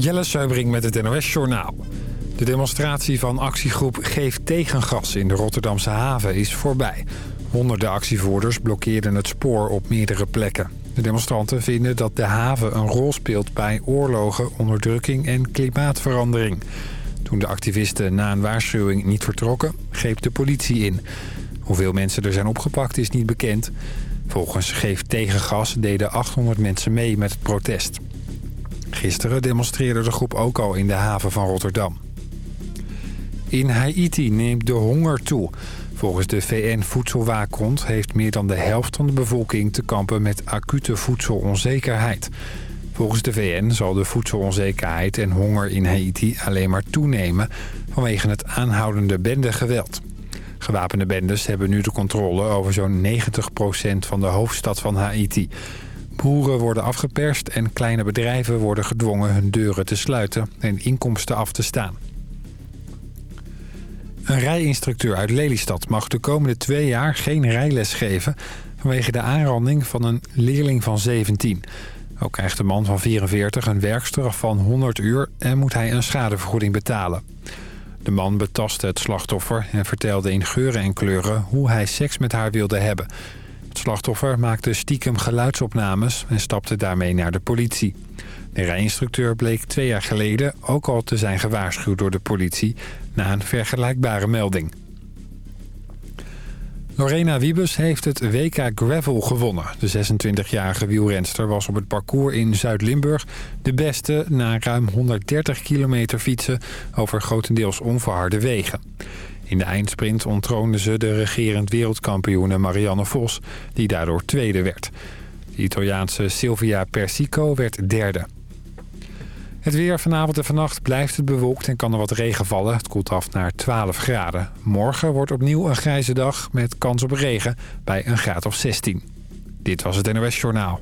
Jelle Seubring met het NOS Journaal. De demonstratie van actiegroep Geef Tegengas in de Rotterdamse haven is voorbij. Honderden actievoerders blokkeerden het spoor op meerdere plekken. De demonstranten vinden dat de haven een rol speelt bij oorlogen, onderdrukking en klimaatverandering. Toen de activisten na een waarschuwing niet vertrokken, greep de politie in. Hoeveel mensen er zijn opgepakt is niet bekend. Volgens Geef Tegengas deden 800 mensen mee met het protest. Gisteren demonstreerde de groep ook al in de haven van Rotterdam. In Haiti neemt de honger toe. Volgens de VN-voedselwaakhond heeft meer dan de helft van de bevolking te kampen met acute voedselonzekerheid. Volgens de VN zal de voedselonzekerheid en honger in Haiti alleen maar toenemen vanwege het aanhoudende bendegeweld. Gewapende bendes hebben nu de controle over zo'n 90% van de hoofdstad van Haiti. Boeren worden afgeperst en kleine bedrijven worden gedwongen hun deuren te sluiten en inkomsten af te staan. Een rijinstructeur uit Lelystad mag de komende twee jaar geen rijles geven... vanwege de aanranding van een leerling van 17. Ook krijgt de man van 44 een werkstraf van 100 uur en moet hij een schadevergoeding betalen. De man betastte het slachtoffer en vertelde in geuren en kleuren hoe hij seks met haar wilde hebben. Het slachtoffer maakte stiekem geluidsopnames en stapte daarmee naar de politie. De rijinstructeur bleek twee jaar geleden ook al te zijn gewaarschuwd door de politie... na een vergelijkbare melding. Lorena Wiebes heeft het WK Gravel gewonnen. De 26-jarige wielrenster was op het parcours in Zuid-Limburg de beste... na ruim 130 kilometer fietsen over grotendeels onverharde wegen. In de eindsprint ontroonde ze de regerend wereldkampioene Marianne Vos... die daardoor tweede werd. De Italiaanse Silvia Persico werd derde. Het weer vanavond en vannacht blijft het bewolkt en kan er wat regen vallen. Het koelt af naar 12 graden. Morgen wordt opnieuw een grijze dag met kans op regen bij een graad of 16. Dit was het NOS Journaal.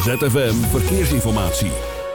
ZFM Verkeersinformatie.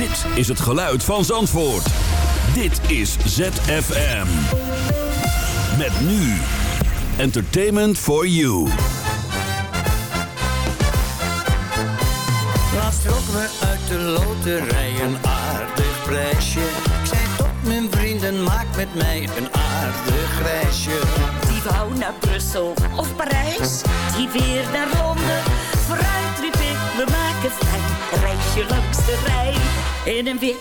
Dit is het geluid van Zandvoort. Dit is ZFM. Met nu. Entertainment for you. Laatst trokken we uit de loterij een aardig prijsje. Ik zei tot mijn vrienden, maak met mij een aardig reisje. Die wou naar Brussel of Parijs, die weer naar Londen. Vooruit riep ik, we maken fijn, een reisje langs de Rijn. In een wit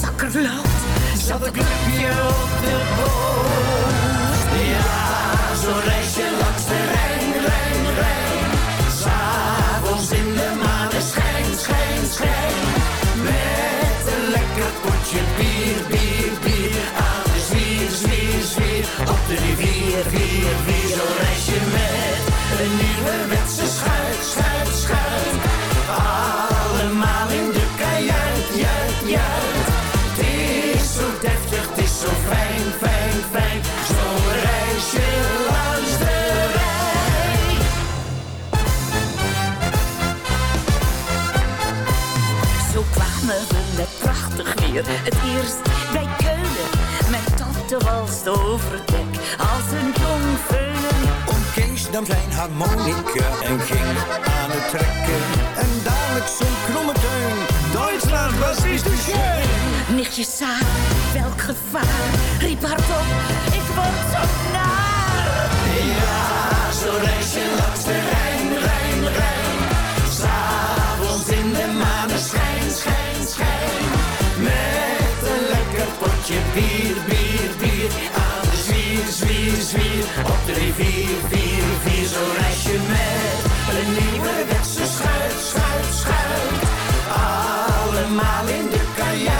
zakkerlood Zat een clubje op de boot. Het eerst bij Keulen. Mijn tante walst over het dek als een jong veulen. Om Kees nam zijn harmonica en ging aan het trekken. En dadelijk zo'n kromme teun. Duitsland, was is de schön. Nichtje Saar, welk gevaar. Riep hardop, ik word zo naar. Ja, zo'n reisje langs de Rijn, bier, bier, bier. Aan de zwier, zwier, zwier. Op de rivier, vier, vier. Zo reis je met een nieuwe wetse schuit, schuit, schuit. Allemaal in de kajuit.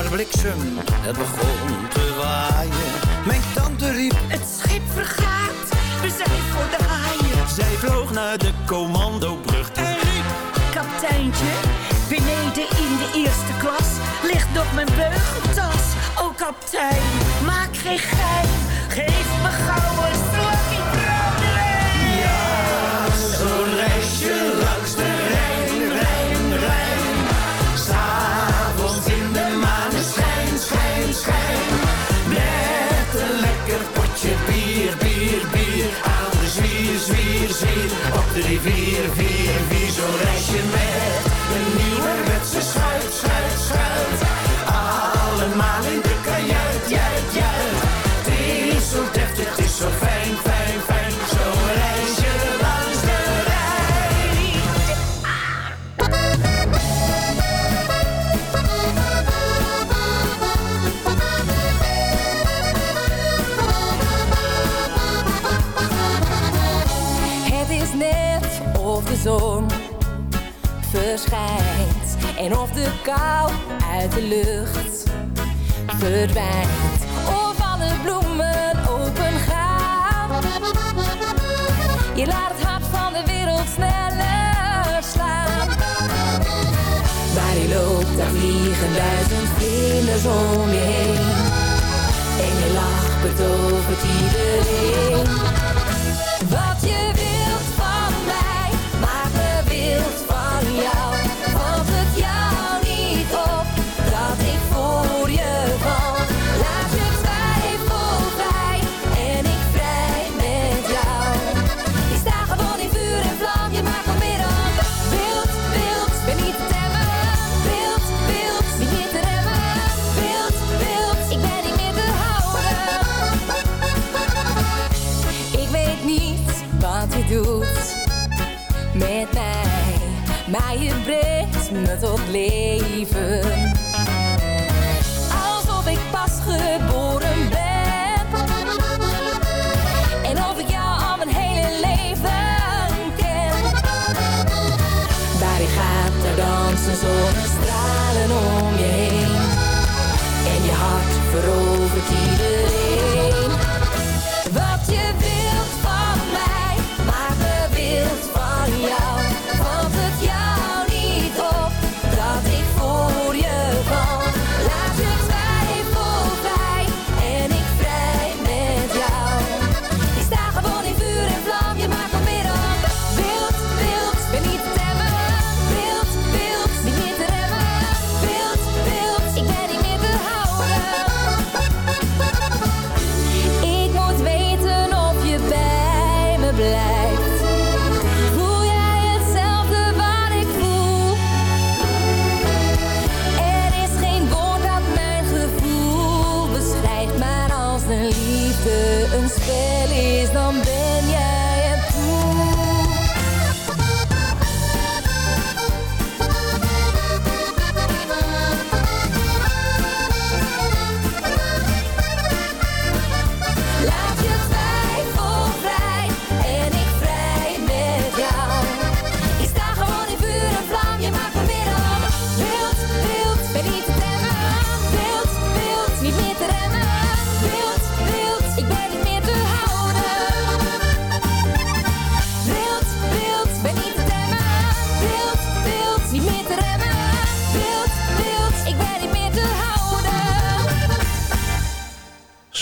Bliksem, het begon te waaien. Mijn tante riep, Het schip vergaat, we zijn voor de haaien. zij vloog naar de commandobrug en riep. Kapiteintje, beneden in de eerste klas ligt nog mijn beugeltas. O kapitein, maak geen gein, geef me gauw een de rivier, vier, vier. Zo'n reisje met en of de kou uit de lucht verdwijnt. Of alle bloemen open gaan. Je laat het hart van de wereld sneller slaan. Waar je loopt, daar vliegen duizend vlinders om je heen. En je lach betovert iedereen. Wat je wilt met mij, maar je brengt me tot leven. Alsof ik pas geboren ben. En of ik jou al mijn hele leven ken. Waar je gaat, daar dansen zonnestralen om je heen. En je hart verovert iedereen.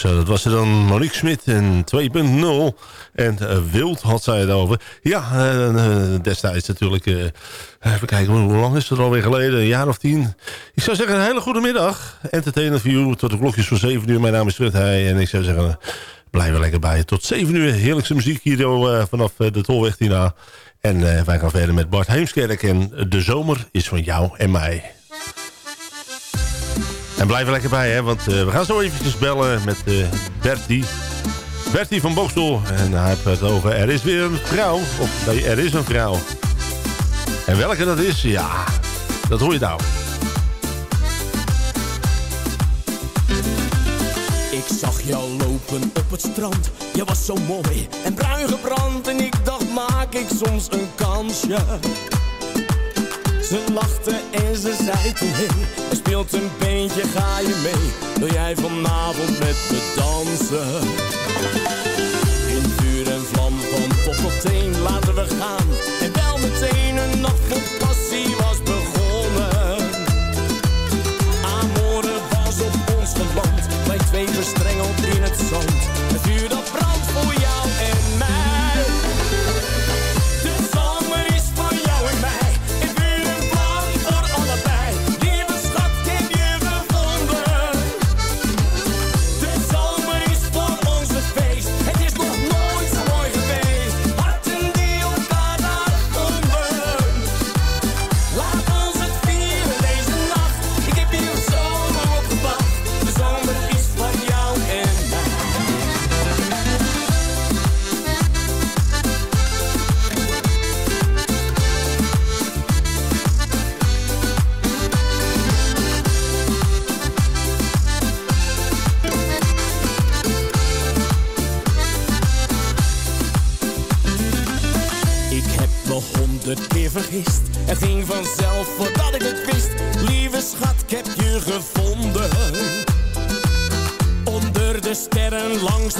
Zo, dat was er dan Monique Smit en 2.0. En eh, Wild had zij het over. Ja, eh, eh, destijds natuurlijk... eh, even kijken, hoe lang is het alweer geleden? Een jaar of tien. Ik zou zeggen, een hele goede middag. Entertainment View tot de klokjes van 7 uur. Mijn naam is Fred en ik zou zeggen... Blijf er lekker bij. Tot 7 uur. Heerlijkste muziek hier eh, vanaf eh, de Tolweg hierna. En eh, wij gaan verder met Bart Heemskerk. En de zomer is van jou en mij. En blijf er lekker bij, hè, want eh, we gaan zo eventjes bellen met eh Bertie. Bertie van Boksel. En hij heeft het over er is weer een vrouw. Of nee, er is een vrouw. En welke dat is, ja, dat hoor je nou. Ik zag jou lopen op het strand, je was zo mooi en bruin gebrand En ik dacht maak ik soms een kansje ze lachte en ze zei toen. Er speelt een beentje, ga je mee? Wil jij vanavond met me dansen? In vuur en vlam van top tot teen laten we gaan. En wel meteen een nacht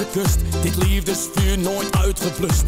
gekust Dit liefdesvuur nooit uitgeblust.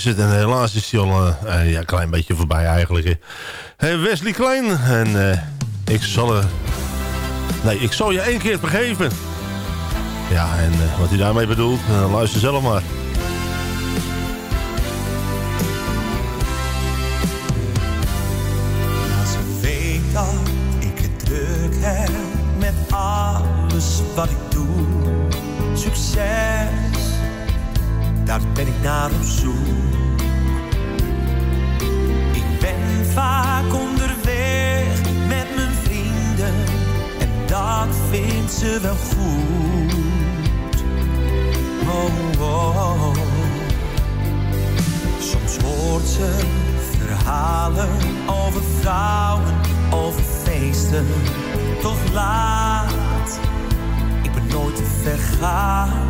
is het. En helaas is hij al eh, eh, ja, een klein beetje voorbij eigenlijk. Wesley Klein. En eh, ik zal... Uh, nee, ik zal je één keer vergeven. Ja, en wat hij daarmee bedoelt, luister zelf maar. Als ik weet ik het druk heb met alles wat ik doe. Succes daar ben ik naar op zoek. vaak onderweg met mijn vrienden en dat vindt ze wel goed. Oh, oh. Soms hoort ze verhalen over vrouwen, over feesten, toch laat. Ik ben nooit te ver gaan.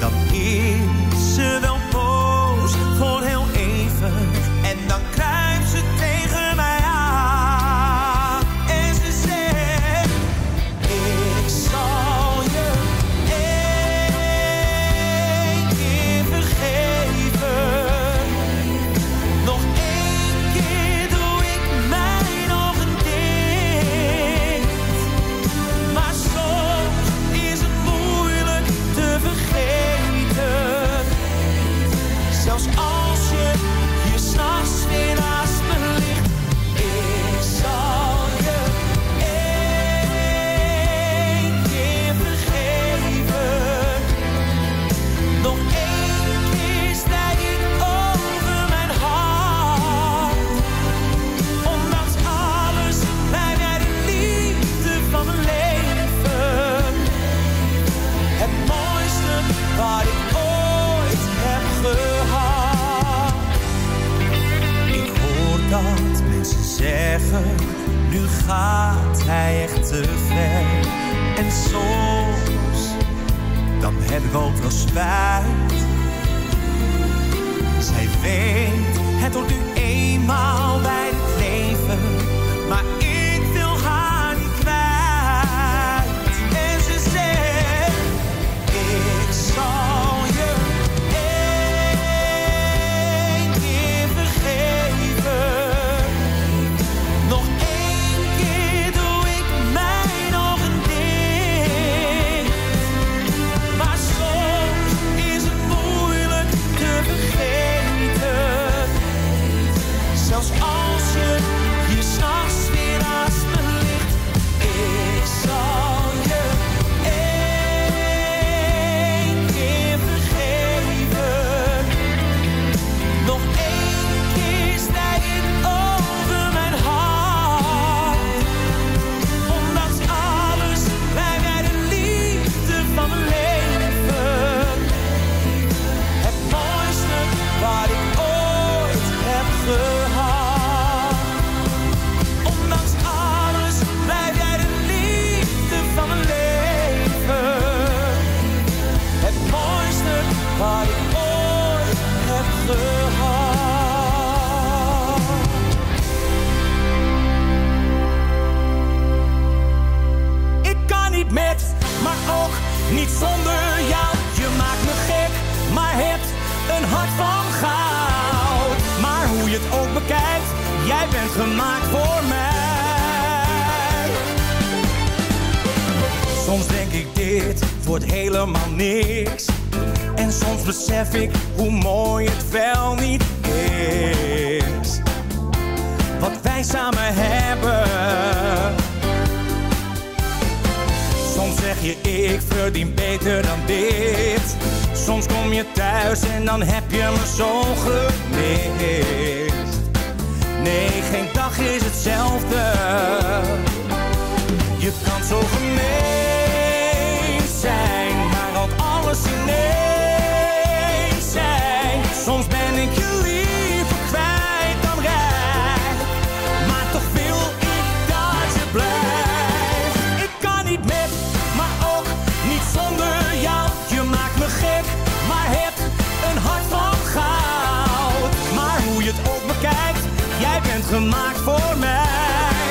Dan is ze wel boos voor heel even don't. nu gaat hij echt te ver. En soms, dan heb ik ook wel spijt. Zij weet, het wordt nu eenmaal bij bent gemaakt voor mij. Soms denk ik dit wordt helemaal niks. En soms besef ik hoe mooi het wel niet is. Wat wij samen hebben. Soms zeg je ik verdien beter dan dit. Soms kom je thuis en dan heb je me zo gemist. Nee, geen dag is hetzelfde. Je kan zo gemeen zijn, maar ook alles ineens zijn. Soms ben ik gemaakt voor mij.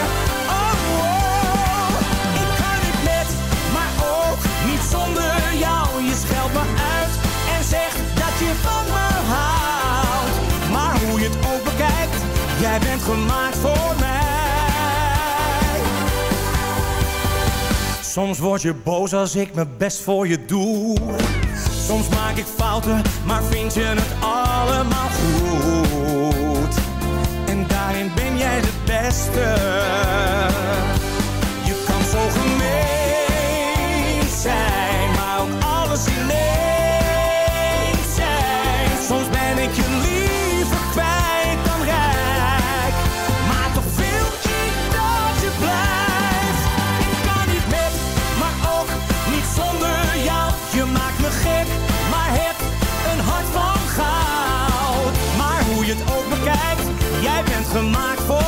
Oh, oh. ik kan niet met, maar ook niet zonder jou. Je scheldt me uit en zegt dat je van me houdt. Maar hoe je het ook bekijkt, jij bent gemaakt voor mij. Soms word je boos als ik mijn best voor je doe. Soms maak ik fouten, maar vind je het allemaal goed. Je kan zo gemeen zijn, maar ook alles ineens zijn. Soms ben ik je liever kwijt dan rijk. Maar toch wil ik dat je blijft. Ik kan niet met, maar ook niet zonder jou. Je maakt me gek, maar heb een hart van goud. Maar hoe je het ook bekijkt, jij bent gemaakt voor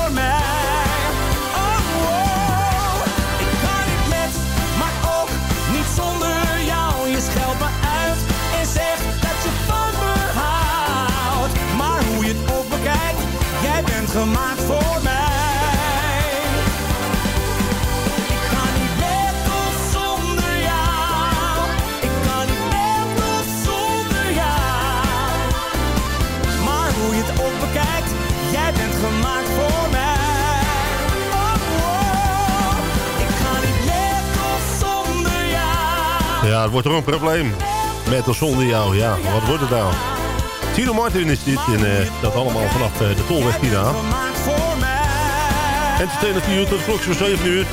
Ja, het wordt toch een probleem. Met of zonder jou, ja. Wat wordt het nou? Tino Martin is dit. En eh, dat allemaal vanaf eh, de Tolweg voor mij. Entertainer 4 uur tot klok is 7 uur.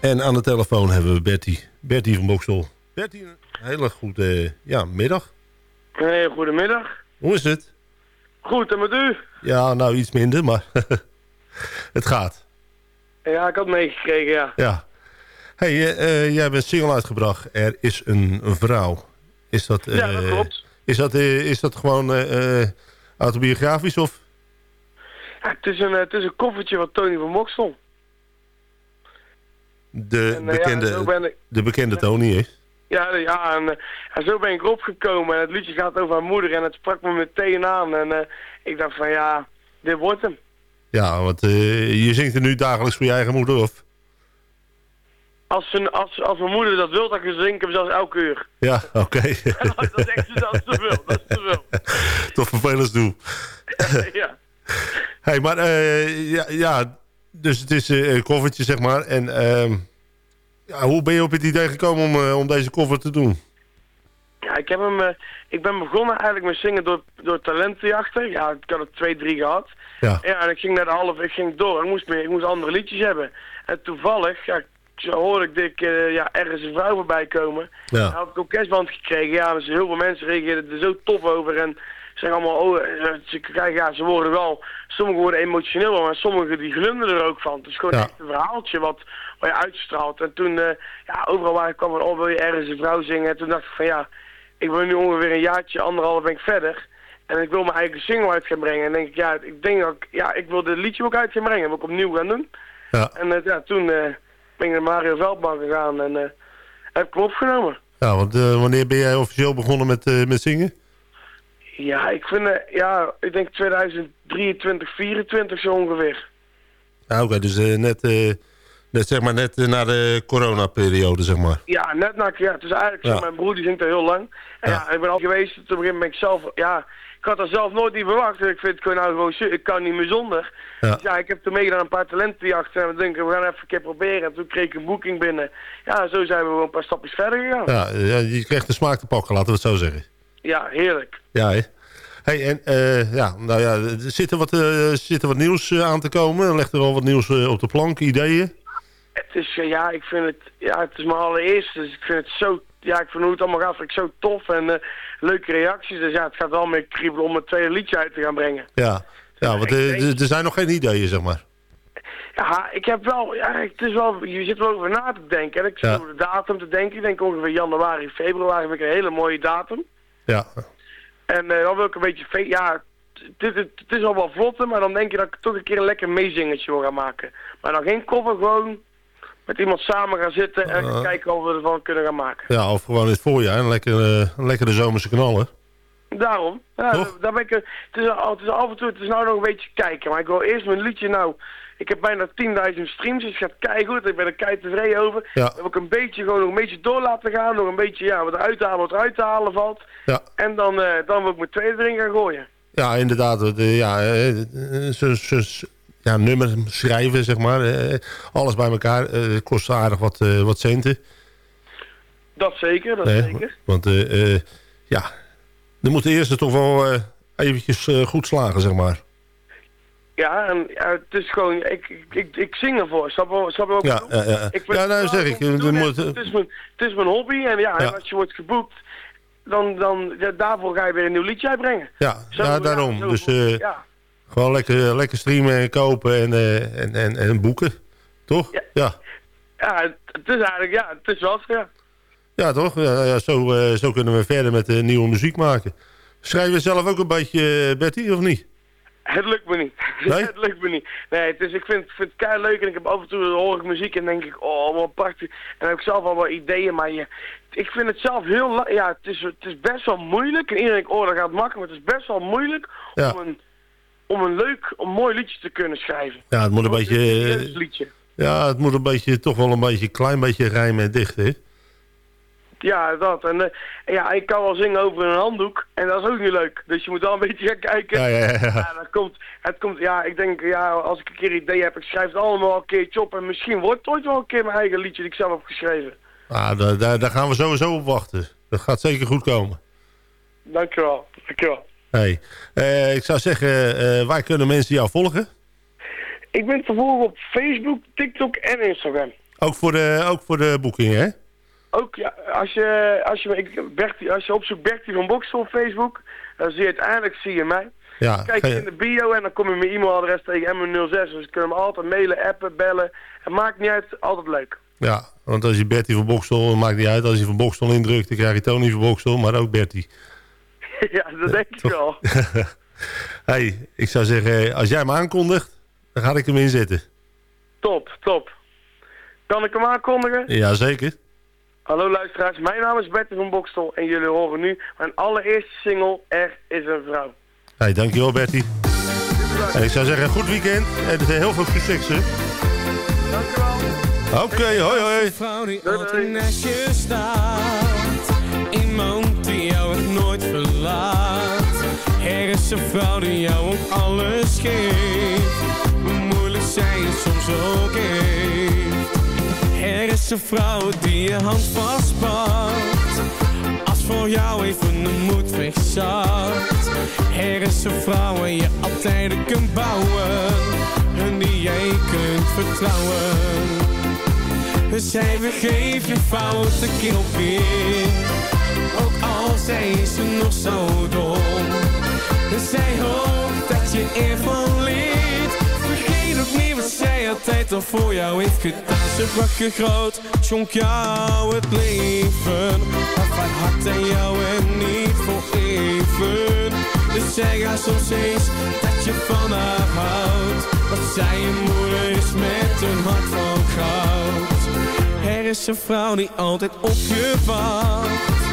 En aan de telefoon hebben we Bertie. Bertie van Boksel. Bertie, een hele goede ja, middag. Hey, goedemiddag. Hoe is het? Goed, en met u? Ja, nou iets minder, maar het gaat. Ja, ik had meegekregen, ja. Ja. Hey, eh, eh, jij bent single uitgebracht. Er is een, vrouw. Is dat, Ja, dat eh, klopt. Is dat, is dat gewoon autobiografisch of? Ja, het, is een, het is een koffertje van Tony van Moksel. De, En, ja, bekende, ik- de bekende Tony, hè? Ja, ja en, en zo ben ik erop gekomen. En het liedje gaat over mijn moeder en het sprak me meteen aan. En ik dacht van ja, dit wordt hem. Ja, want je zingt er nu dagelijks voor je eigen moeder, of? Als, een, als, als mijn moeder dat wil, dan kan ze zingen zelfs elke uur. Ja, oké. dat is echt dat is te veel, dat is te veel. Tot vervelend doe. ja. hey, maar eh, ja, ja, dus het is eh, een koffertje, zeg maar. En ehm, ja, hoe ben je op het idee gekomen om, eh, om deze koffer te doen? Ja, ik, heb hem, ik ben begonnen eigenlijk met zingen door, door talentenjachten. Ja, ik had er twee, drie gehad. Ja. Ja, en ik ging naar de half, ik ging door. Ik moest, meer, ik moest andere liedjes hebben. En toevallig, ja, hoorde ik dit, eh, ja, ergens een vrouw voorbij komen. Ja. Dan had ik ook kerstband gekregen. Ja, dus heel veel mensen reageerden er zo tof over. En zeggen allemaal, oh, eh, ze, krijgen, ja, ze worden wel, sommigen worden emotioneel, maar sommigen die glunderen er ook van. Het is gewoon Ja. echt een verhaaltje wat, wat je uitstraalt. En toen, eh, ja, overal waar ik kwam, van, oh, wil je ergens een vrouw zingen? En toen dacht ik van, ja, ik ben nu ongeveer een jaartje, anderhalf ben ik verder. En ik wil mijn eigen single uit gaan brengen. En denk ik, ja, ik denk dat ik, ja, ik wil de liedje ook uit gaan brengen. Wil ik opnieuw gaan doen. Ja. En eh, ja, toen ben ik naar Mario Veldman gegaan en eh, heb ik hem opgenomen. Ja, want eh, wanneer ben jij officieel begonnen met, eh, met zingen? Ja, ik vind, ja, ik denk 2023, 24 zo ongeveer. Ja, oké, dus net, eh, net, zeg maar, net na de coronaperiode, zeg maar. Ja, net na, ja, het is eigenlijk Ja. mijn broer die zingt er heel lang. En ja, ik ben al geweest, gegeven moment ben ik zelf, ja, had dat zelf nooit niet verwacht. Ik vind het gewoon nou gewoon, ik kan niet meer zonder. Ja. Dus ja, ik heb toen meegedaan aan een paar talentenjachten en we denken, we gaan even een keer proberen. En toen kreeg ik een boeking binnen. Ja, zo zijn we gewoon een paar stapjes verder gegaan. Ja, eh, ja, je krijgt de smaak te pakken, laten we het zo zeggen. Ja, heerlijk. Ja, hè? Hey, en eh, ja, nou ja, er zit er wat, eh, zit er wat nieuws eh, aan te komen? Legt er al wat nieuws eh, op de plank, ideeën? Het is, eh, ja, ik vind het, ja, het is mijn allereerste, dus ik vind het zo, ja, ik vind hoe het allemaal gaat, vind ik zo tof en eh, leuke reacties. Dus ja, het gaat wel meer kriebelen om het tweede liedje uit te gaan brengen. Ja, ja want er zijn nog geen ideeën, zeg maar. Ja, ik heb wel, ja, het is wel, je zit wel over na te denken. En ik zit Ja. over de datum te denken. Ik denk ongeveer januari, februari vind ik een hele mooie datum. Ja, En eh, dan wil ik een beetje, ja, het, is al wel vlotte, maar dan denk je dat ik toch een keer een lekker meezingetje wil gaan maken. Maar dan geen cover, gewoon met iemand samen gaan zitten en Uh. kijken of we ervan kunnen gaan maken. ja of gewoon in het voorjaar, een lekker, eh, een lekkere zomerse knallen. Daarom. Ja, daar ben ik, het, is, het is af en toe, het is nou nog een beetje kijken. Maar ik wil eerst mijn liedje nou... Ik heb bijna 10.000 streams, dus het gaat keigoed. Ik ben er kei tevreden over. Ja. Dan wil ik een beetje, gewoon nog een beetje door laten gaan. Nog een beetje, ja, wat eruit te halen, wat eruit te halen valt. Ja. En dan, eh, dan wil ik mijn tweede erin gaan gooien. Ja, inderdaad. eh, ja, eh, ja, nummer schrijven, zeg maar. alles bij elkaar eh, kost aardig wat, eh, wat centen. Dat zeker, dat hè? zeker. Want eh, ja, er moet de eerste toch wel eventjes goed slagen, zeg maar. Ja, en ja, het is gewoon, ik, ik, ik, ik zing ervoor. Snap je, snap je ik Ja, ja, ja. Ik Ja, nou, zeg ik, doen. moet- het, is mijn, het is mijn hobby en ja, Ja. en als je wordt geboekt, dan, dan ja, daarvoor ga je weer een nieuw liedje uitbrengen. Ja, Zo, ja daarom. zo dus ja. Gewoon lekker, lekker streamen en kopen en, eh, en, en, en boeken. Toch? Ja. Ja, Ja, het, is eigenlijk, ja, het is wel ja. ja toch? Ja, ja, zo, eh, zo kunnen we verder met eh, nieuwe muziek maken. Schrijf je zelf ook een beetje, eh, Betty, of niet? Het lukt me niet. Nee? het lukt me niet. Nee, het is, ik vind, vind het kei leuk en ik heb af en toe hoor ik muziek en denk ik, oh, wat prachtig. En dan heb ik zelf al wel ideeën, maar je, ik vind het zelf heel, ja, het is, het is best wel moeilijk. En iedereen denkt, oh, dat gaat makkelijk, maar het is best wel moeilijk Ja. om, een, om een leuk, een mooi liedje te kunnen schrijven. Ja, het moet een beetje... Een eh, liedje. ja, het moet een beetje, toch wel een beetje, klein beetje rijmen en dicht, hè? Ja, dat. En eh, ja, ik kan wel zingen over een handdoek. En dat is ook niet leuk. Dus je moet wel een beetje gaan kijken. Ja, ja, ja. Ja, dat komt, het komt, ja, ik denk, ja, als ik een keer een idee heb, ik schrijf het allemaal een keertje op. En misschien wordt het ooit wel een keer mijn eigen liedje die ik zelf heb geschreven. Ah, daar, daar, daar gaan we sowieso op wachten. Dat gaat zeker goed komen. Dankjewel, dankjewel. Hey, eh, ik zou zeggen, eh, waar kunnen mensen jou volgen? Ik ben te volgen op Facebook, TikTok en Instagram. Ook voor de, ook voor de boekingen, hè? Ook, ja, als je, als je, ik, Bertie, als je opzoekt Bertie van Boksel op Facebook, dan zie je uiteindelijk zie je mij. Ja, Kijk je- in de bio en dan kom je mijn e-mailadres tegen M06. Dus je kunt me altijd mailen, appen, bellen. Het maakt niet uit, altijd leuk. ja, want als je Bertie van Boksel, maakt niet uit. Als je van Boksel indrukt, dan krijg je Tony van Boksel, maar ook Bertie. ja, dat denk ik wel. hey, ik zou zeggen, als jij hem aankondigt, dan ga ik hem inzetten. Top, top. Kan ik hem aankondigen? Jazeker. Hallo luisteraars, mijn naam is Bertie van Bokstel en jullie horen nu mijn allereerste single Er is een vrouw. Hey, dankjewel Bertie. En ik zou zeggen, goed weekend en heel veel succes. hè. Dankjewel. Oké, hoi hoi. Een vrouw die altijd naast je staat. Iemand die jou nooit verlaat. Er is een vrouw die jou ook alles geeft. Moeilijk zij het soms ook heeft. Er is een vrouw die je hand vastpakt. Als voor jou even de moed wegzakt. Er is een vrouw waar je altijd kunt bouwen. En die jij kunt vertrouwen. Zij vergeef je fouten keer op keer zijn ze nog zo dom Zij hoopt dat je ervan leert. Vergeet ook niet wat zij altijd al voor jou heeft gedaan. Ze bracht je groot, schonk jou het leven. Gaf haar hart aan jou en niet voor even. Dus zij gaat soms eens dat je van haar houdt. Want zij een moeder is met een hart van goud. Er is een vrouw die altijd op je wacht.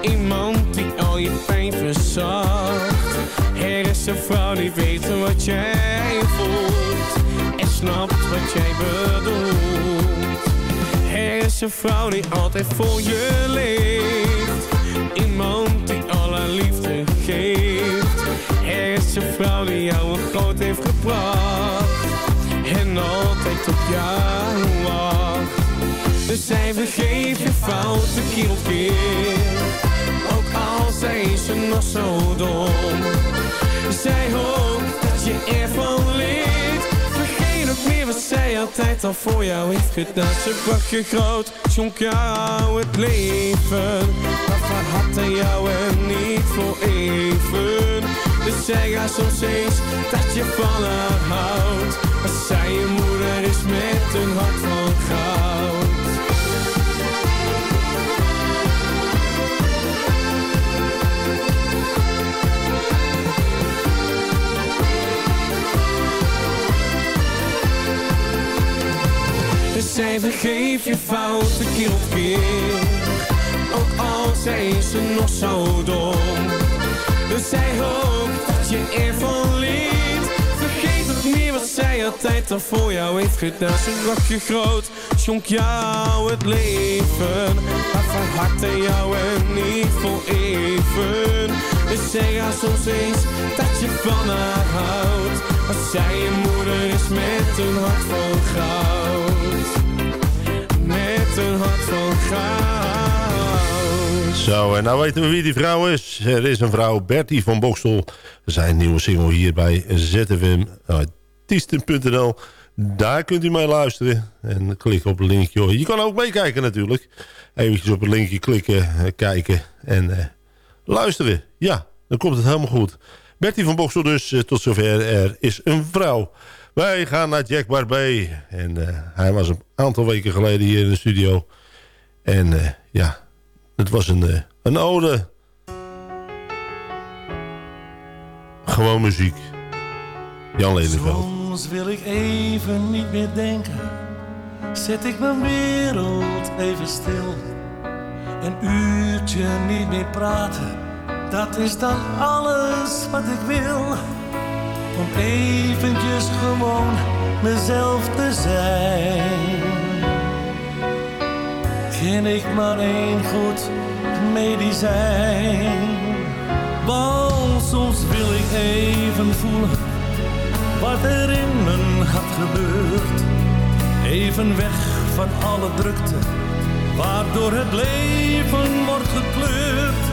Iemand die al je pijn verzacht. Er is een vrouw die weet wat jij voelt. En snapt wat jij bedoelt. Er is een vrouw die altijd voor je leeft. Iemand die al haar liefde geeft. Er is een vrouw die jou een groot heeft gebracht. En altijd op jou wacht. Dus zij vergeef je fouten keer op keer al zijn ze nog zo dom. Zij hoopt dat je ervan leert. Vergeet ook meer wat zij altijd al voor jou heeft gedaan. Ze bracht je groot, schonk jou het leven. Haar hart aan jou en niet voor even. Dus zij gaat soms eens dat je van haar houdt. Als zij je moeder is met een hart van goud zij vergeef je fouten keer op keer. Ook al zijn ze nog zo dom. Dus zij hoopt dat je ervan leert. Vergeet ook meer wat zij altijd al voor jou heeft gedaan. Ze bracht je groot, schonk jou het leven. Gaf haar hart aan jou en niet voor even. Dus zij gaat soms eens dat je van haar houdt. Als zij je moeder is met een hart van goud Zo, en nou weten we wie die vrouw is. Er is een vrouw, Bertie van Bokstel. Zijn nieuwe single hier bij ZFM. Artiesten.nl. Daar kunt u mee luisteren. En klik op het linkje. Je kan ook meekijken natuurlijk. Even op het linkje klikken, eh, kijken en eh, luisteren. Ja, dan komt het helemaal goed. Bertie van Boksel dus, eh, tot zover. Er is een vrouw. Wij gaan naar Jack Barbé. En hij was een aantal weken geleden hier in de studio. En eh, ja, het was een, eh, een ode. Gewoon muziek. Jan Lederveld. Soms wil ik even niet meer denken. Zet ik mijn wereld even stil. Een uurtje niet meer praten. Dat is dan alles wat ik wil. Om eventjes gewoon mezelf te zijn. Ken ik maar één goed medicijn. Want soms wil ik even voelen wat er in mijn hart gebeurt. Even weg van alle drukte, waardoor het leven wordt gekleurd.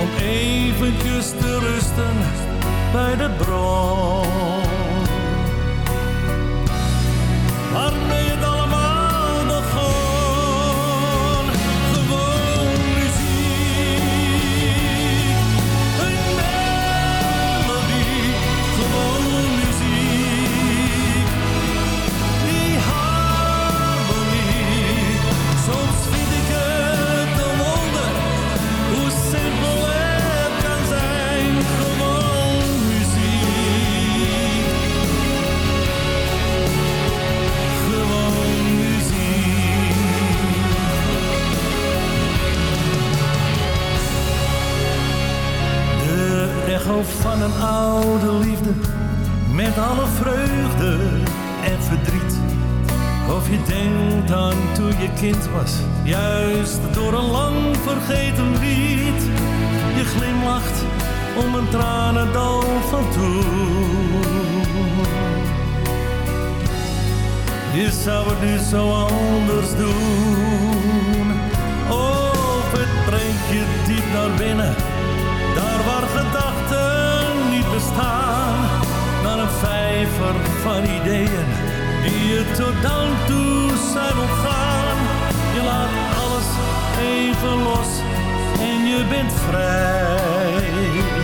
Om eventjes te rusten bij de bron. Waarmee het Juist door een lang vergeten lied. Je glimlacht om een tranendal van toen. Je zou het nu zo anders doen. Oh, het brengt je diep naar binnen. Daar waar gedachten niet bestaan. Naar een vijver van ideeën die je tot dan toe zijn ontgaan even los en je bent vrij.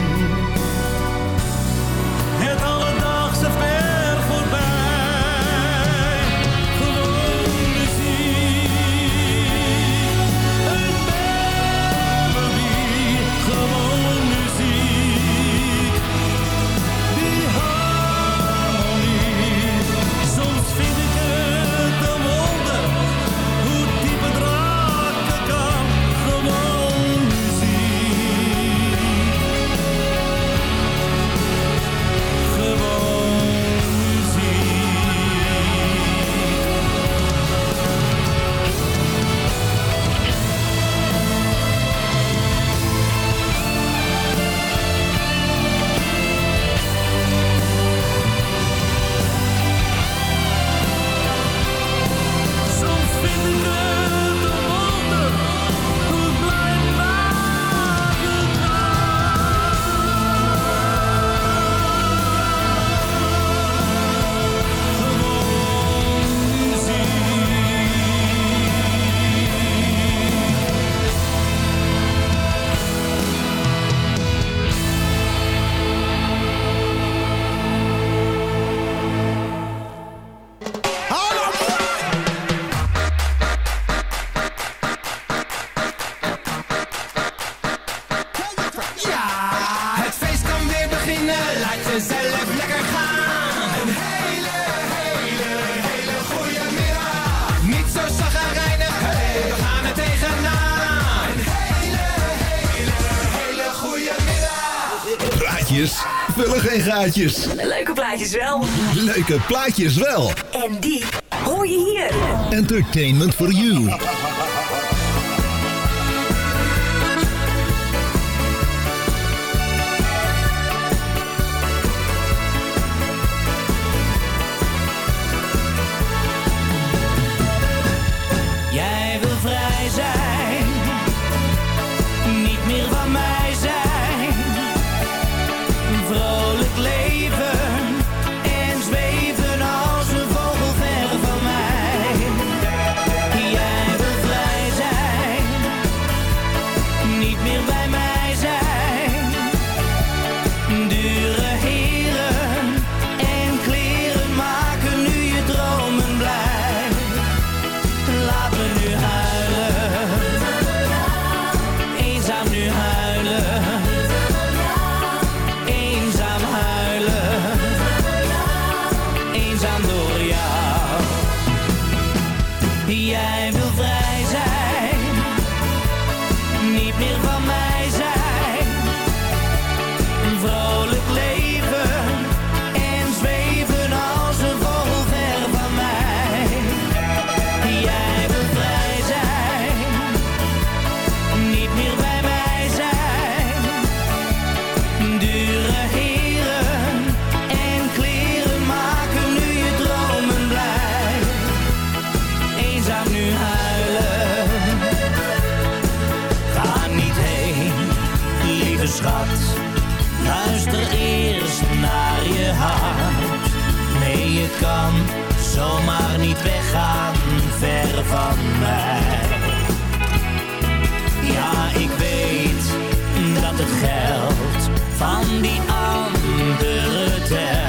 Leuke plaatjes wel. Leuke plaatjes wel. En die hoor je hier. Entertainment for you. gaan ver van mij. Ja, ik weet dat het geld van die andere telt.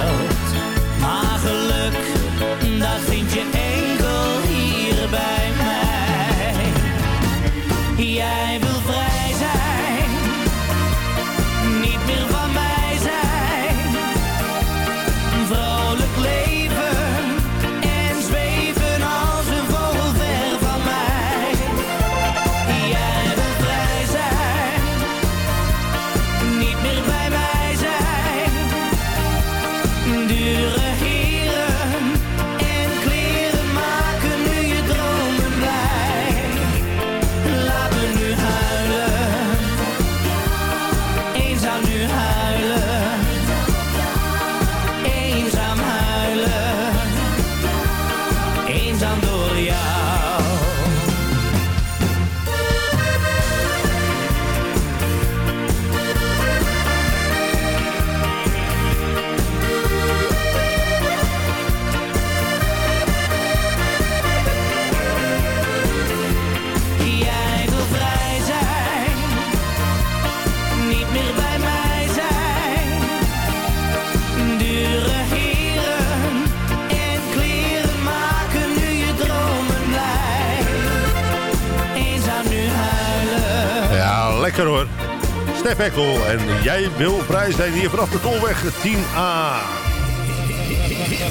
En jij wil vrij zijn hier vanaf de Tolweg 10A.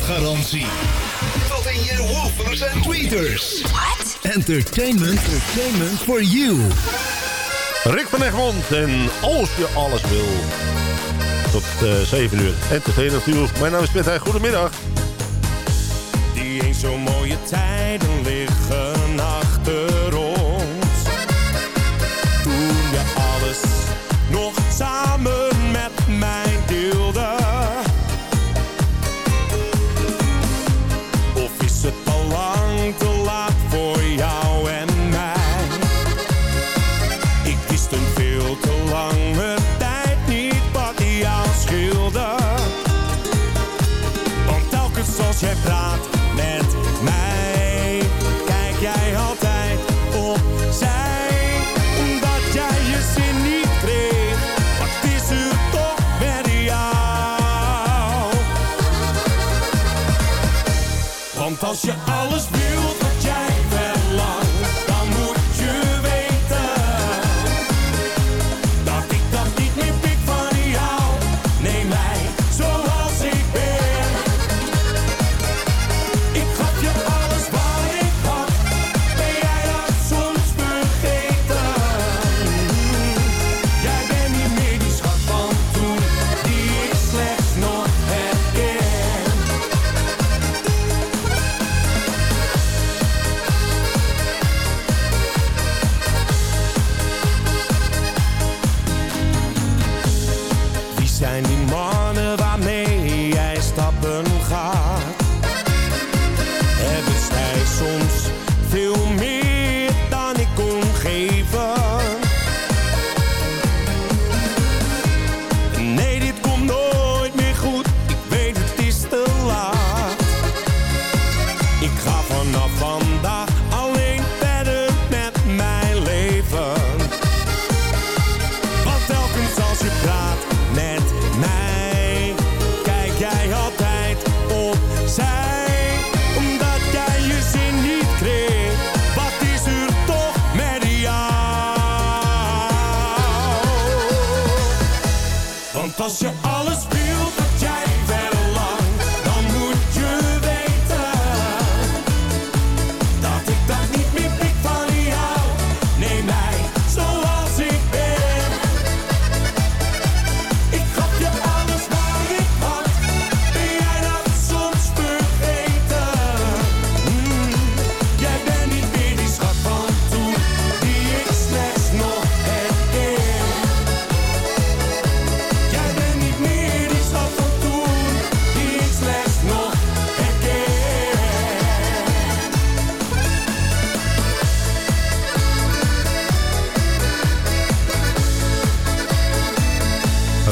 Garantie. Wat in je woofers en tweeters. What? Entertainment, entertainment for you. Rick van Egmond en als je alles wil. Tot uh, 7 uur. Entertainment natuurlijk. Mijn naam is Peter. Goedemiddag. Die eens zo mooie tijden liggen achter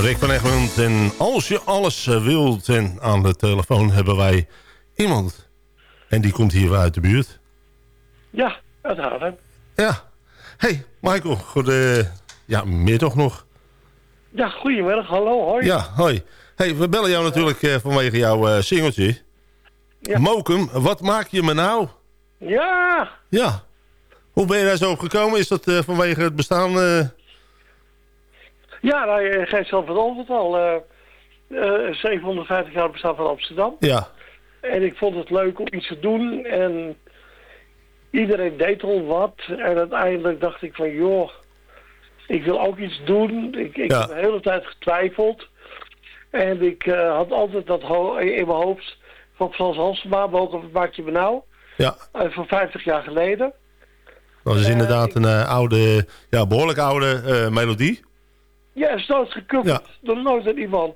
Rick van Egmond en als je alles eh, wilt. En aan de telefoon hebben wij iemand. En die komt hier uit de buurt. Ja, uit Haarlem. Ja. Hey, Michael. Goede ja, middag nog. Ja, goedemiddag. Hallo, hoi. Ja, hoi. Hey, we bellen jou natuurlijk eh, vanwege jouw eh, singeltje. Ja. Mokum, wat maak je me nou? Ja, Ja. Hoe ben je daar zo op gekomen? Is dat eh, vanwege het bestaan... eh, ja nou, je geeft zelf het antwoord al. eh eh, 750 jaar bestaan van Amsterdam. ja. En ik vond het leuk om iets te doen. En iedereen deed al wat. En uiteindelijk dacht ik van, joh, ik wil ook iets doen. Ik, ik Ja. heb de hele tijd getwijfeld. En ik eh, had altijd dat in mijn hoofd van Frans Halsema, wat maak je me nou? Ja. Eh, van 50 jaar geleden. Dat is inderdaad een eh, oude, ja, behoorlijk oude eh, melodie. Ja, is nooit gecoverd door nooit door iemand.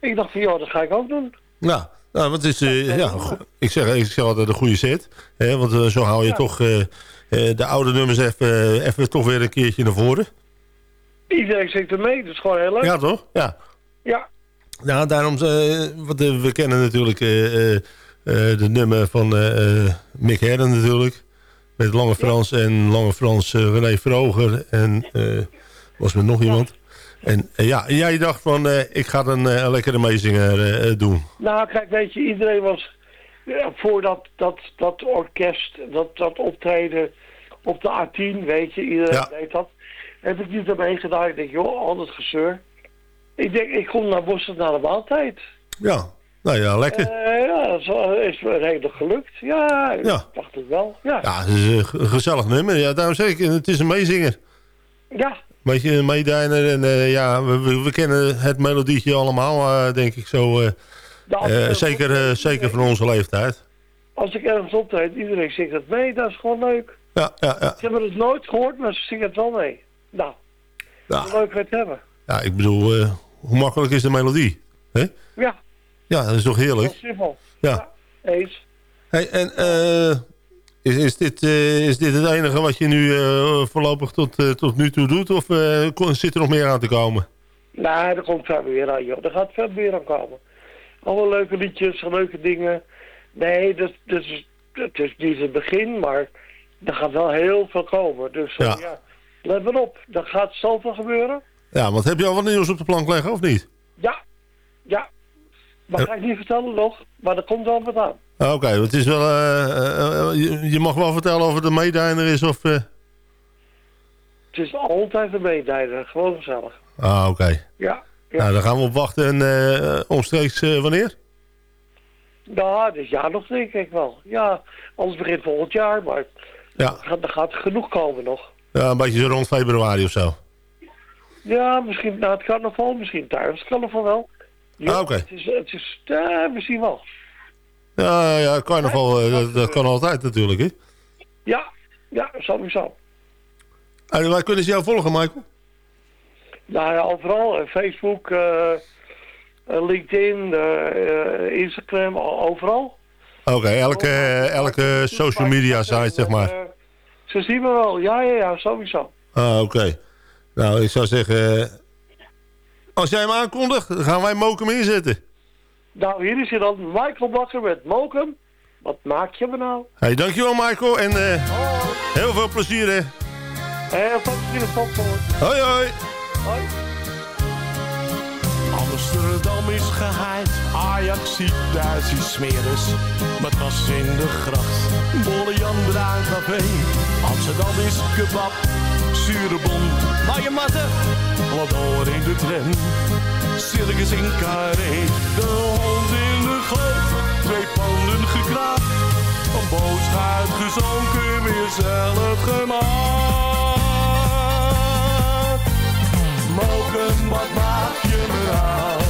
Ik dacht van, joh, dat ga ik ook doen. Ja, nou, wat is, eh, ja, ik, zeg, ik zeg altijd een goede set. Hè, want eh, zo hou je Ja. toch eh, de oude nummers even, even toch weer een keertje naar voren. Iedereen zingt er mee, dat is gewoon heel leuk. Ja, toch? Ja. Ja, Nou, daarom, want, eh, we kennen natuurlijk de nummer van Mick Herden natuurlijk. Met Lange Frans en Lange Frans René Vroger en was er nog iemand. En eh, ja, jij dacht van, eh, ik ga een, eh, een lekkere meezinger doen. Nou, kijk, weet je, iedereen was voor dat, dat, dat orkest, dat, dat optreden op de A10, weet je, iedereen Ja. deed dat. Heb ik niet ermee gedaan. Ik denk, joh, al dat gezeur. Ik denk, ik kom naar Bossen naar de maaltijd. Ja, nou ja, lekker. Ja, zo is me redelijk gelukt. Ja, ik Ja. dacht het wel. Ja, Ja, het is een ge- gezellig nummer. Ja, daarom zeg ik, het is een meezinger. ja. Beetje. En eh, ja, we, we, we kennen het melodietje allemaal, eh, denk ik zo. eh, Nou, zeker, zeker van onze leeftijd. als ik ergens optreed, iedereen zingt het mee. Dat is gewoon leuk. Ja, ja, ja. Ze hebben het nooit gehoord, maar ze zingen het wel mee. Nou, Ja. leuk het hebben. Ja, ik bedoel, hoe makkelijk is de melodie? Hè? Ja, Ja, dat is toch heerlijk? simpel. Ja. Eens. Hey, en eh, is, is, dit, eh, is dit het enige wat je nu eh, voorlopig tot, eh, tot nu toe doet? Of zit er nog meer aan te komen? Nee, er komt veel meer aan, joh. Er gaat veel meer aan komen. Alle leuke liedjes, leuke dingen. Nee, dat, dat is, het is niet het begin, maar er gaat wel heel veel komen. Dus Ja. ja. let maar op. Er gaat zoveel gebeuren. Ja, want heb je al wat nieuws op de plank leggen of niet? Ja, ja. Maar ga ik niet vertellen nog, maar er komt wel wat aan. Oké, het is wel, eh, eh, eh, je, je mag wel vertellen of het een meedijner is of... Het is altijd een meedijder, gewoon gezellig. Ah, oké. Ja, ja. Nou, daar gaan we op wachten. En eh, omstreeks wanneer? Nou, dit jaar nog denk ik wel. Ja, anders begint volgend jaar, maar Ja. er gaat, genoeg komen nog. Ja, een beetje zo rond februari of zo. Ja, misschien na het carnaval, misschien tijdens het carnaval wel. Ja, Ah, oké. Het is, het is misschien wel. Ja, ja, carnaval, eh, dat, dat kan altijd natuurlijk, hè? Ja, ja, sowieso. En waar kunnen ze jou volgen, Michael? Nou ja, overal. eh, Facebook, eh, LinkedIn, Instagram, overal. Oké, elke, elke social media site, zeg maar. Ze zien me wel, ja, ja, ja, sowieso. Ah, oké. Nou, ik zou zeggen... als jij hem aankondigt, dan gaan wij Mokum inzetten. Nou, hier is hij dan, Michael Bakker met Mokum. Wat maak je me nou? Hey, dankjewel, Michael. En eh, heel veel plezier, hè. Eh, wat is hier het voor? Hoi, hoi. Hoi. Amsterdam is geheid, Ajax ziet Duitse smeres. Maar het was in de gracht, Bolle Jan Bruin Café. Amsterdam is kebab, zure bom, maar je matten, wat door in de tram. Circus in Carré, de hond in de goot, twee panden gekraakt. Een boos uitgezonken, weer zelf gemaakt. Moken, wat maak je me nou?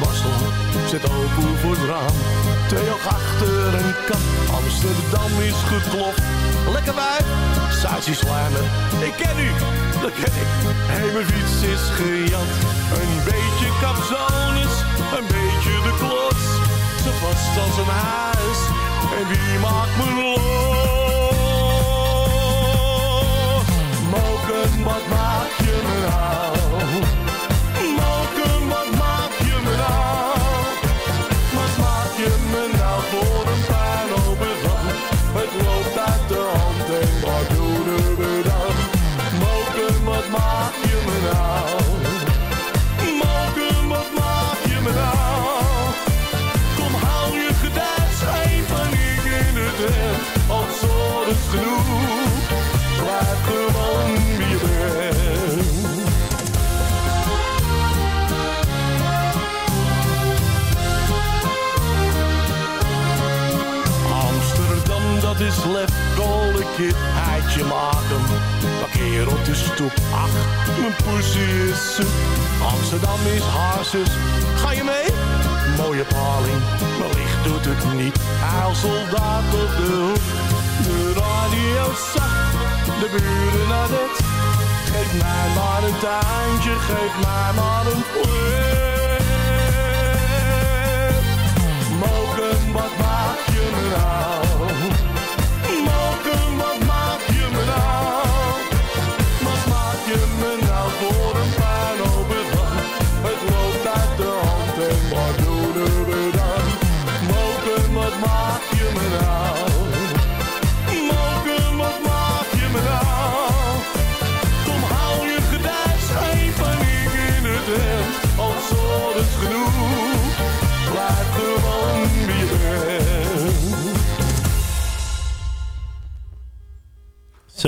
Bassel zit open voor het raam. Twee oog achter een kap, Amsterdam is geklopt. Lekker bij, Saatje slijmen, ik ken u, dat ken ik. Hé, mijn fiets is gejat, een beetje capsones, een beetje de klots. Zo vast als een huis, en wie maakt me los? je eitje maken. Parkeer op de stoep, ach, mijn poesie is zoet. Amsterdam is hazes, ga je mee? Mooie paling, wellicht doet het niet. soldaat op de hoek, de radio zacht, de buren naar het. Geef mij maar een tuintje, geef mij maar een plek. Mogen, wat maak je nou?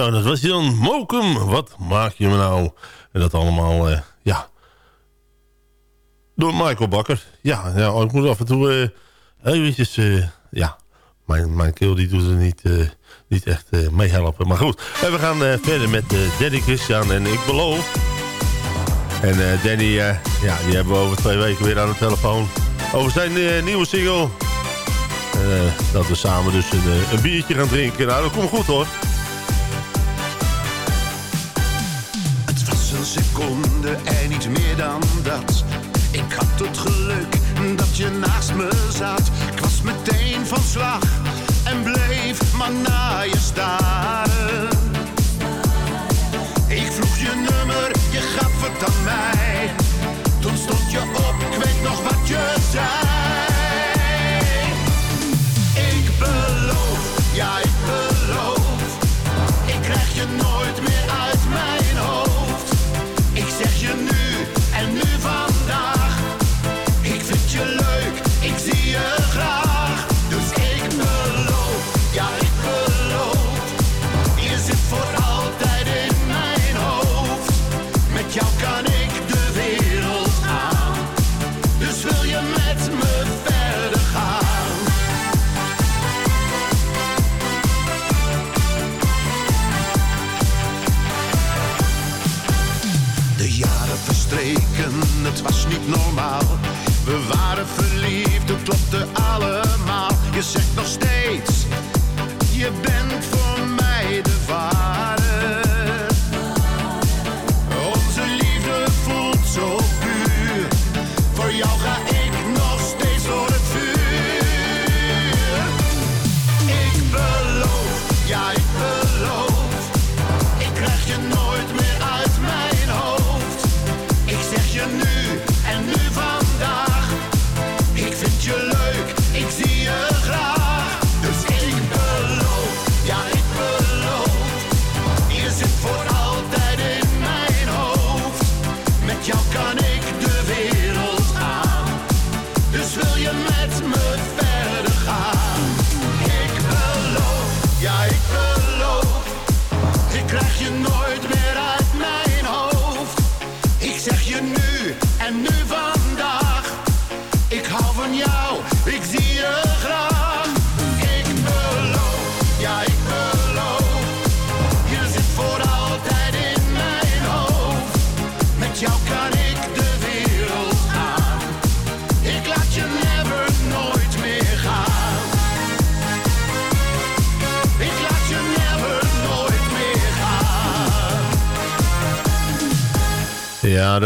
Zo, dat was Jan Mokum. Wat maak je me nou? En dat allemaal, uh, ja... Door Michael Bakker. Ja, ja ik moet af en toe uh, eventjes... Uh, ja, mijn, mijn keel die doet er niet, niet echt meehelpen. Maar goed, we gaan verder met Danny Christian en Ik Beloof. En Danny, ja, die hebben we over twee weken weer aan de telefoon. Over zijn nieuwe single. dat we samen dus een, een biertje gaan drinken. Nou, dat komt goed hoor. Een seconde en niet meer dan dat. Ik had het geluk dat je naast me zat. Ik was meteen van slag en bleef maar naar je staren. Ik vroeg je nummer, je gaf het aan mij. Toen stond je op, ik weet nog wat je zei. Je zegt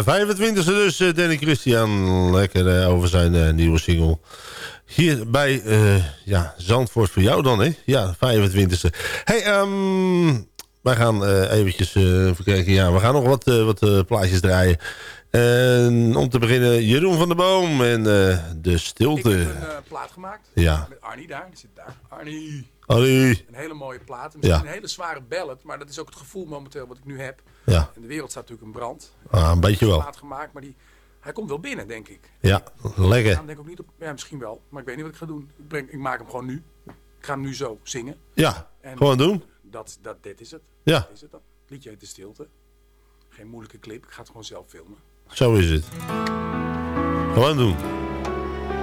25e dus, eh, Danny Christian. Lekker eh, over zijn eh, nieuwe single. Hier bij ja, Zandvoort voor jou dan, hè? Ja, 25e. hey, ehm, wij gaan eventjes even kijken. Ja, we gaan nog wat, wat plaatjes draaien. En om te beginnen, Jeroen van der Boom en De Stilte. Ik heb een plaat gemaakt. Ja. Met Arnie daar. Die zit daar. Arnie. Arnie. Een hele mooie plaat. Misschien Ja. een hele zware ballad. Maar dat is ook het gevoel momenteel wat ik nu heb. Ja. En de wereld staat natuurlijk in brand. Ah, een beetje wel. Plaat gemaakt. Maar die, hij komt wel binnen, denk ik. Ja, lekker. Ik ga denk ik ook niet op... Ja, misschien wel. Maar ik weet niet wat ik ga doen. Ik, breng, ik maak hem gewoon nu. Ik ga hem nu zo zingen. Ja, En gewoon doen. Dat, dat, dit is het. Ja. Dit is het dan. Het liedje heet De Stilte. Geen moeilijke clip. Ik ga het gewoon zelf filmen. Zo is het. Gewoon doen.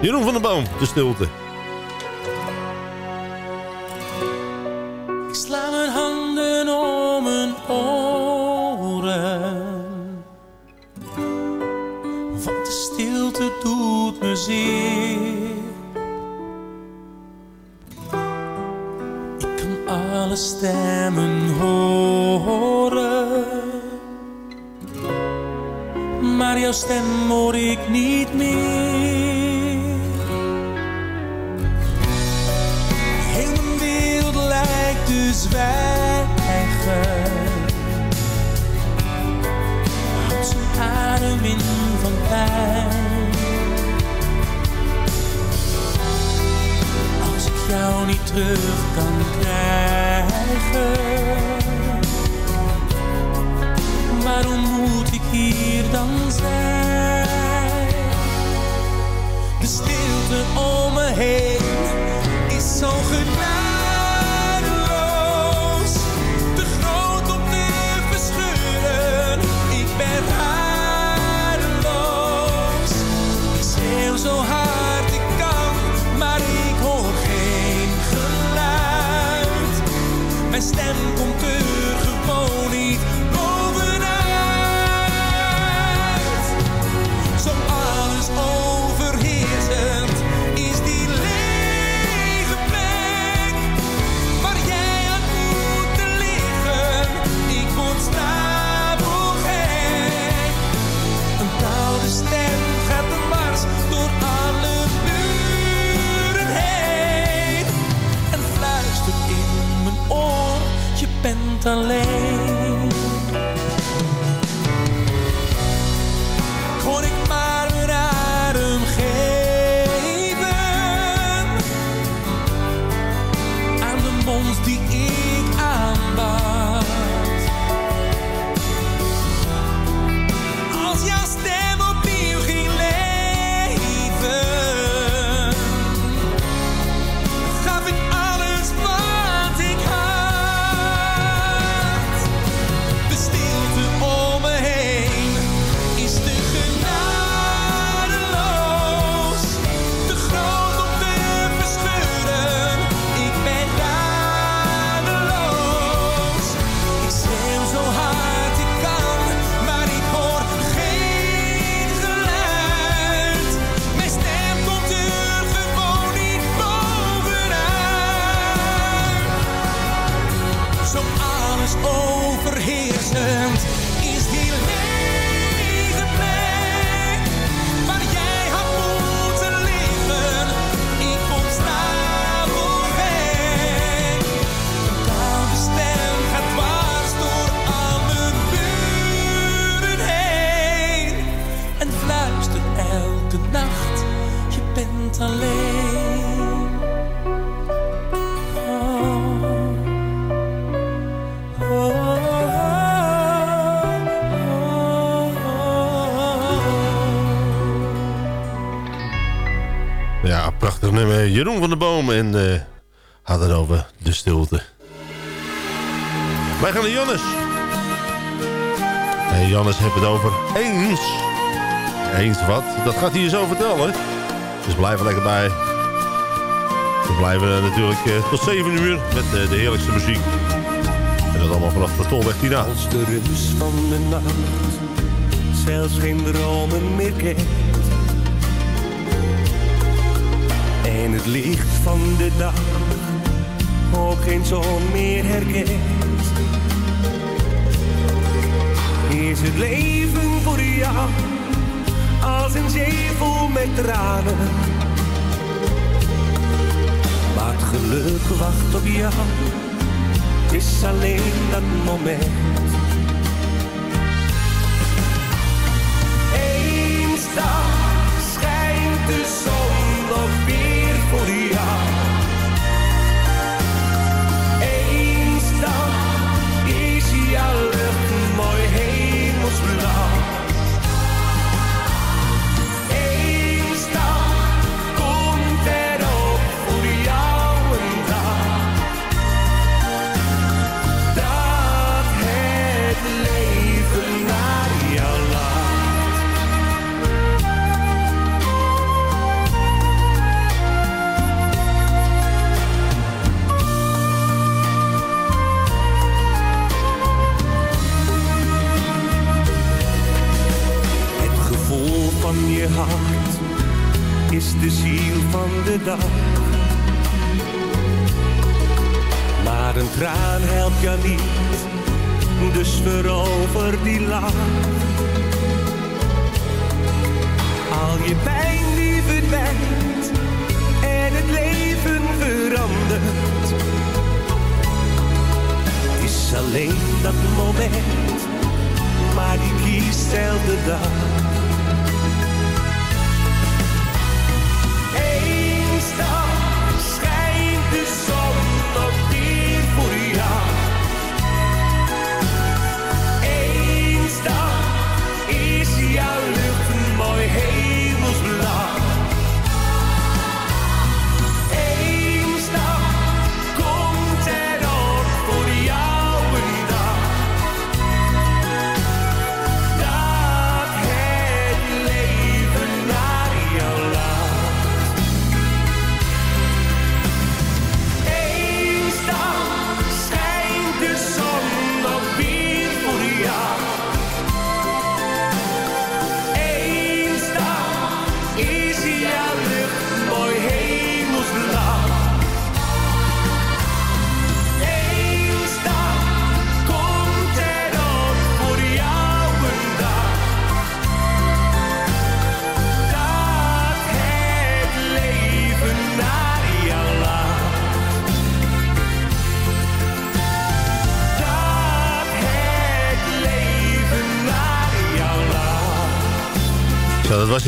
Jeroen van der Boom, De Stilte. Stemmen horen. Maar jouw stem hoor ik niet meer. Heel wereld lijkt te zwijgen. Houdt zijn adem in van pijn. Als ik jou niet terug kan krijgen. Waarom moet ik hier dan zijn? De stilte om me heen is zo genadeloos. Stem komt er bent Jeroen van der Boom en eh had het over de stilte. Wij gaan naar Jannes. En Jannes heeft het over eens. Eens wat? Dat gaat hij je zo vertellen. Dus blijf er lekker bij. We blijven natuurlijk eh, tot 7 uur met eh, de heerlijkste muziek. En dat allemaal vanaf de Tolweg Tina. Als de van de nacht zelfs geen dromen meer kent. En het licht van de dag ook geen zon meer herkent. Is het leven voor jou als een zee vol met tranen? Maar het geluk wacht op jou, is alleen dat moment. Verover die lach. Al je pijn die verdwijnt en het leven verandert. Is alleen dat moment, maar die kiest elke dag.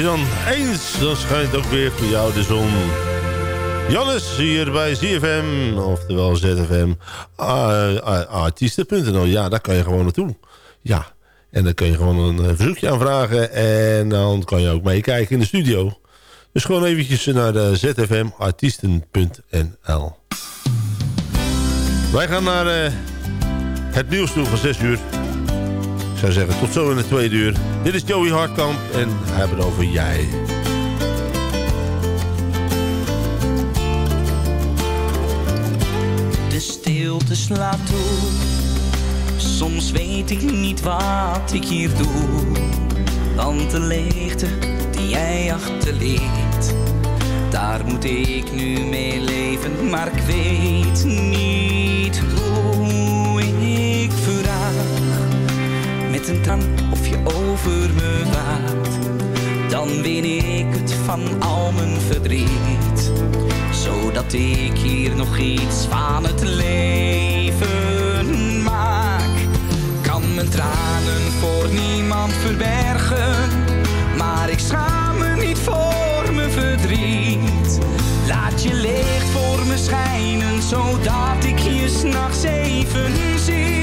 Dan. Eens, dan schijnt ook weer voor jou de zon. Jannes hier bij ZFM, oftewel ZFM, uh, artiesten.nl. Ja, daar kan je gewoon naartoe. Ja, en dan kun je gewoon een eh, verzoekje aanvragen en dan kan je ook meekijken in de studio. Dus gewoon eventjes naar de zfmartiesten.nl. Wij gaan naar uh, het nieuws toe van 6 uur. Zou zeggen, tot zo in de tweede uur. Dit is Joey Hartkamp en we hebben het over jij. De stilte slaat toe. Soms weet ik niet wat ik hier doe. Want de leegte die jij achterliet, daar moet ik nu mee leven. Maar ik weet niet hoe Met een of je over me waakt, dan win ik het van al mijn verdriet. Zodat ik hier nog iets van het leven maak. Kan mijn tranen voor niemand verbergen, maar ik schaam me niet voor mijn verdriet. Laat je licht voor me schijnen, zodat ik je s'nachts even zie.